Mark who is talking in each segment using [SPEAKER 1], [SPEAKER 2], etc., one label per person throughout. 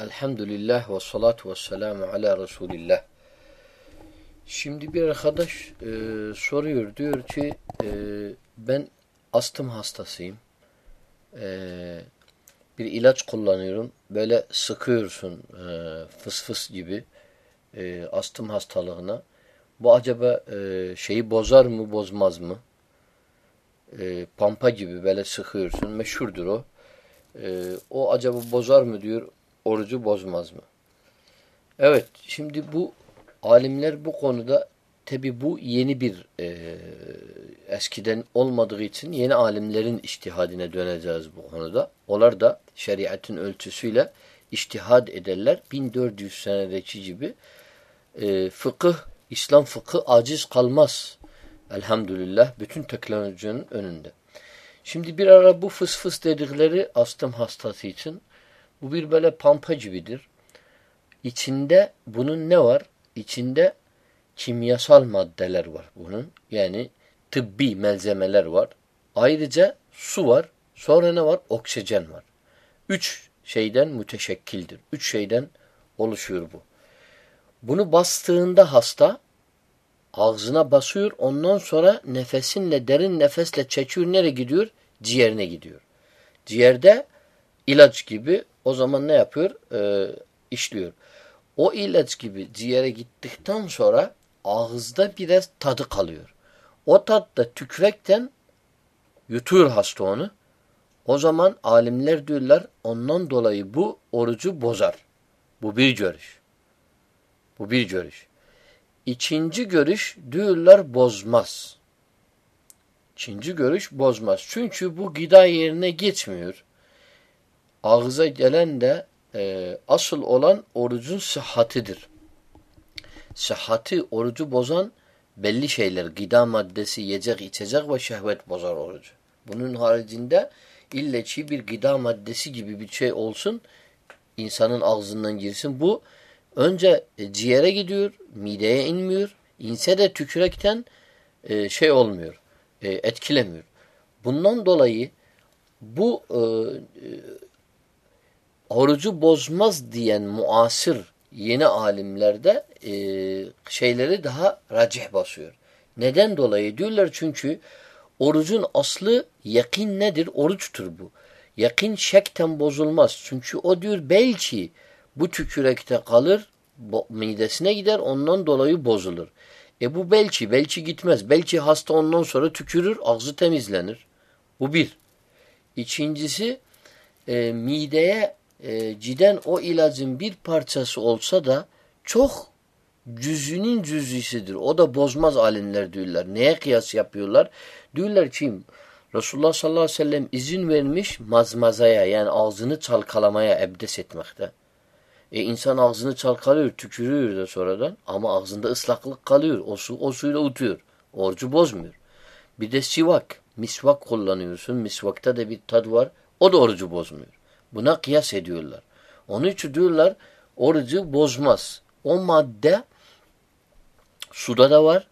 [SPEAKER 1] Elhamdülillah ve salatu ve selamu ala Resulillah. Şimdi bir arkadaş e, soruyor. Diyor ki e, ben astım hastasıyım. E, bir ilaç kullanıyorum. Böyle sıkıyorsun e, fıs fıs gibi e, astım hastalığına. Bu acaba e, şeyi bozar mı bozmaz mı? E, pampa gibi böyle sıkıyorsun. Meşhurdur o. E, o acaba bozar mı diyor orucu bozmaz mı? Evet, şimdi bu alimler bu konuda tabi bu yeni bir e, eskiden olmadığı için yeni alimlerin iştihadine döneceğiz bu konuda. Onlar da şeriatın ölçüsüyle iştihad ederler. 1400 senedeki gibi e, fıkıh, İslam fıkıh aciz kalmaz. Elhamdülillah bütün teknolojinin önünde. Şimdi bir ara bu fıs fıs dedikleri astım hastası için bu bir böyle pampa gibidir. İçinde bunun ne var? İçinde kimyasal maddeler var bunun. Yani tıbbi malzemeler var. Ayrıca su var. Sonra ne var? Oksijen var. Üç şeyden müteşekkildir. Üç şeyden oluşuyor bu. Bunu bastığında hasta ağzına basıyor. Ondan sonra nefesinle derin nefesle çekiyor. Nereye gidiyor? Ciğerine gidiyor. Ciğerde ilaç gibi o zaman ne yapıyor? Ee, işliyor. O ilaç gibi ciğere gittikten sonra ağızda biraz tadı kalıyor. O tat da tükrekten yutuyor hasta onu. O zaman alimler diyorlar ondan dolayı bu orucu bozar. Bu bir görüş. Bu bir görüş. İkinci görüş diyorlar bozmaz. İkinci görüş bozmaz. Çünkü bu gıda yerine geçmiyor ağıza gelen de e, asıl olan orucun sıhhatidir. Sıhhati orucu bozan belli şeyler. Gıda maddesi, yiyecek, içecek ve şehvet bozar orucu. Bunun haricinde illeçi bir gıda maddesi gibi bir şey olsun, insanın ağzından girsin. Bu önce e, ciğere gidiyor, mideye inmiyor. İnse de tükürekten e, şey olmuyor, e, etkilemiyor. Bundan dolayı bu e, orucu bozmaz diyen muasır yeni alimlerde e, şeyleri daha racih basıyor. Neden dolayı? Diyorlar çünkü orucun aslı yakin nedir? Oruçtur bu. Yakin şekten bozulmaz. Çünkü o diyor belki bu tükürekte kalır, midesine gider ondan dolayı bozulur. E bu belki, belki gitmez. Belki hasta ondan sonra tükürür, ağzı temizlenir. Bu bir. İkincisi e, mideye e, ciden o ilacın bir parçası olsa da çok cüzünün cüzisidir. O da bozmaz alimler diyorlar. Neye kıyas yapıyorlar? Diyorlar ki Resulullah sallallahu aleyhi ve sellem izin vermiş mazmazaya yani ağzını çalkalamaya ebdes etmekte. E insan ağzını çalkalıyor, tükürüyor da sonradan ama ağzında ıslaklık kalıyor. O, su, o suyla utuyor. Orucu bozmuyor. Bir de sivak. Misvak kullanıyorsun. Misvakta da bir tad var. O da orucu bozmuyor. Buna kıyas ediyorlar. Onun için diyorlar orucu bozmaz. O madde suda da var,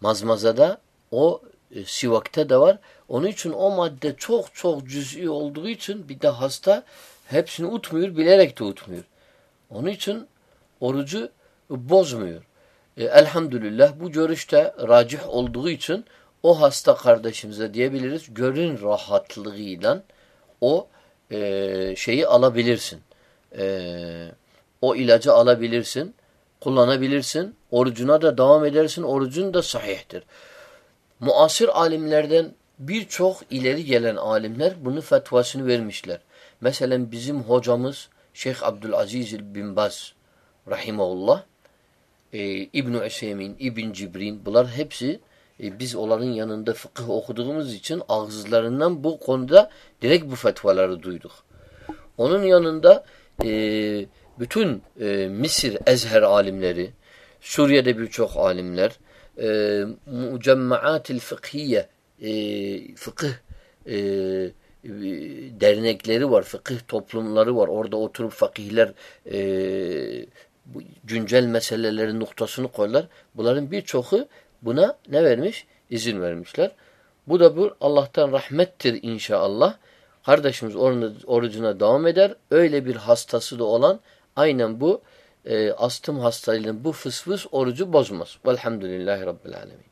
[SPEAKER 1] mazmazada, o e, sivakta da var. Onun için o madde çok çok cüz'i olduğu için bir de hasta hepsini utmuyor, bilerek de utmuyor. Onun için orucu bozmuyor. E, elhamdülillah bu görüşte racih olduğu için o hasta kardeşimize diyebiliriz görün rahatlığıyla o e, şeyi alabilirsin. E, o ilacı alabilirsin, kullanabilirsin. Orucuna da devam edersin. Orucun da sahihtir. Muasir alimlerden birçok ileri gelen alimler bunu fetvasını vermişler. Mesela bizim hocamız Şeyh Abdülaziz bin Baz rahimahullah e, İbn-i Üsemin, İbn Cibrin bunlar hepsi e, biz onların yanında fıkıh okuduğumuz için ağızlarından bu konuda direkt bu fetvaları duyduk. Onun yanında e, bütün e, Mısır Ezher alimleri, Suriye'de birçok alimler, e, mucemmaatil fıkhiye, e, fıkıh e, dernekleri var, fıkıh toplumları var. Orada oturup fakihler e, güncel meselelerin noktasını koyarlar. Bunların birçoku Buna ne vermiş? İzin vermişler. Bu da bu Allah'tan rahmettir inşallah. Kardeşimiz orucuna devam eder. Öyle bir hastası da olan Aynen bu e, astım hastalığının bu fısfıs orucu bozmaz. Velhamdülillahi Rabbil Alemin.